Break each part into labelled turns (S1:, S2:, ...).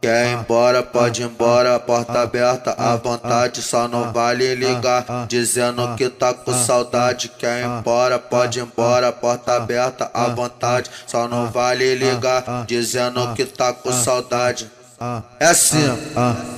S1: Quer ir embora, pode ir embora, porta aberta à vontade, só não vale ligar, dizendo que tá com saudade. Quer ir embora, pode ir embora, porta aberta à vontade, só não vale ligar, dizendo que tá com saudade. É assim,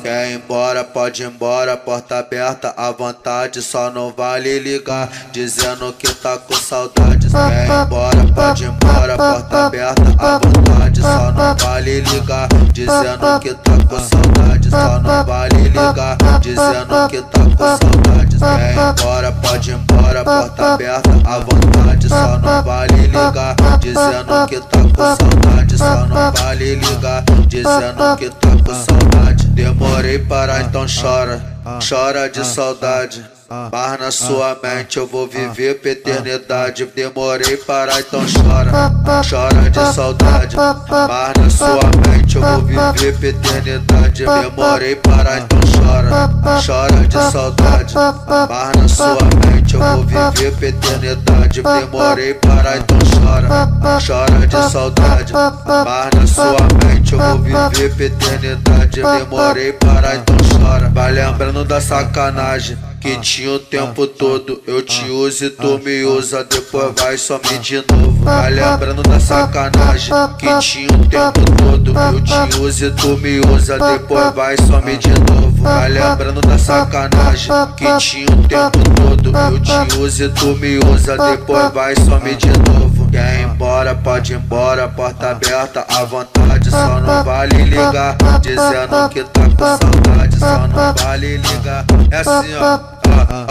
S1: quer ir embora, pode ir embora, porta aberta à vontade, só não vale ligar, dizendo que tá com saudade. Ir embora, pode ir embora, porta aberta à vontade, só não vale ligar, dizendo que tá com saudade. Só não vale ligar, dizendo que tá com saudade. Ir embora, pode ir embora, porta aberta à vontade, só não vale ligar, dizendo que tá com saudade. Só não vale ligar, dizendo que tá com saudade. Demorei para então chora, chora de saudade. Mas na sua mente eu vou viver pra eternidade. Demorei para então chora, chora de saudade. Mas na sua mente eu vou viver pra eternidade. Demorei para então chora, chora de saudade. Mas na sua mente eu vou viver pra eternidade. Demorei para então chora, chora de saudade. Mas na sua mente eu vou viver pra eternidade. Demorei para então chora. Vai lembrando da sacanagem que tinha o tempo todo. Eu te uso e tu me usa, depois vai some de novo. Vai lembrando da sacanagem que tinha o tempo todo. Eu te uso e tu me usa, depois vai some de novo. Vai lembrando da sacanagem que tinha o tempo todo. Eu te uso e tu me usa, depois vai some de novo. Quer ir embora, pode ir embora, porta aberta à vontade. Só não vale ligar, dizendo que tá com saudade. Só não vale ligar, é assim ó ah, ah.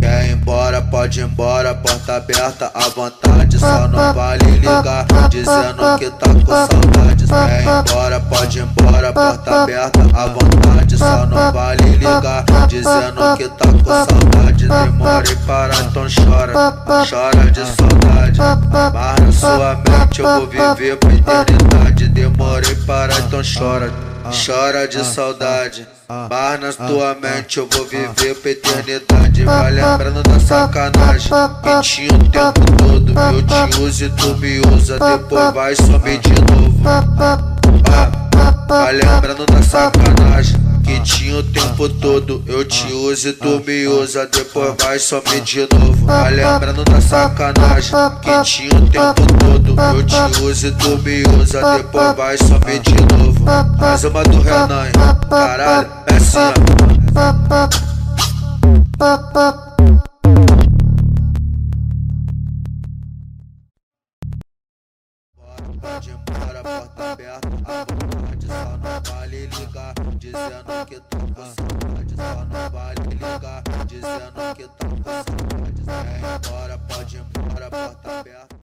S1: Quer ir embora, pode ir embora, porta aberta à vontade. Só não vale ligar, dizendo que tá com saudade. Quer ir embora, pode ir embora, porta aberta à vontade. Só não vale ligar, dizendo que tá saudade. Demora e para, então chora, chora de saudade. Mas na sua mente eu vou viver pra eternidade. Demora e para, então chora chora de saudade. Mas na tua mente eu vou viver pra eternidade. Vai lembrando da sacanagem que tinha o tempo todo. Eu te uso e tu me usa, depois vai sumir de novo. Vai lembrando da sacanagem que tinha o tempo todo. Eu te uso e tu me usa, depois vai some de novo. Vai lembrando da sacanagem que tinha o tempo todo. Eu te uso e tu me usa, depois vai some de novo. Mais uma do Renan, caralho, é assim, ó. Pode embora, dizendo que tá com saudade, só não